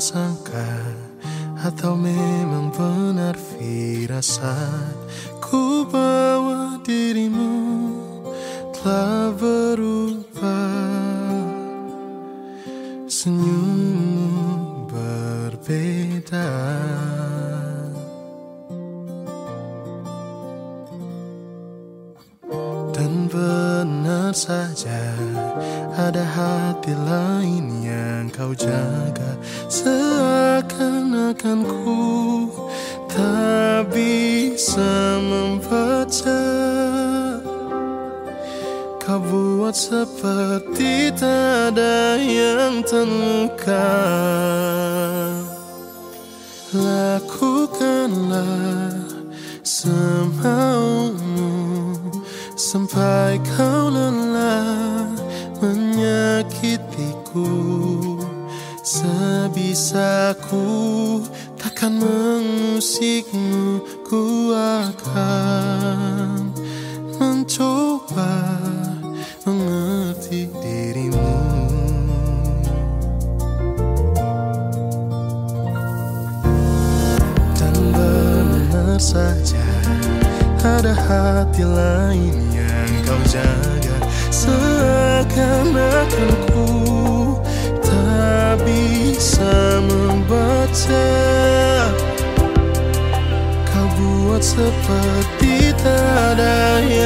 sangka Atau memang benar firasat Ku bawa dirimu telah berubah. Senyummu berbeda. Dan benar saja ada hati lain yang kau jaga. Seakan-akan ku tak bisa membaca. Kau buat seperti tak ada yang terluka. Lakukanlah semaumu Sampai kau lelah menyakitiku. Sebisaku takkan mengusikmu Ku akan mencoba mengerti dirimu. Dan benar saja ada hati lain yang kau jaga. Seakan-akan ku tak bisa membaca. Kau buat seperti tak ada yang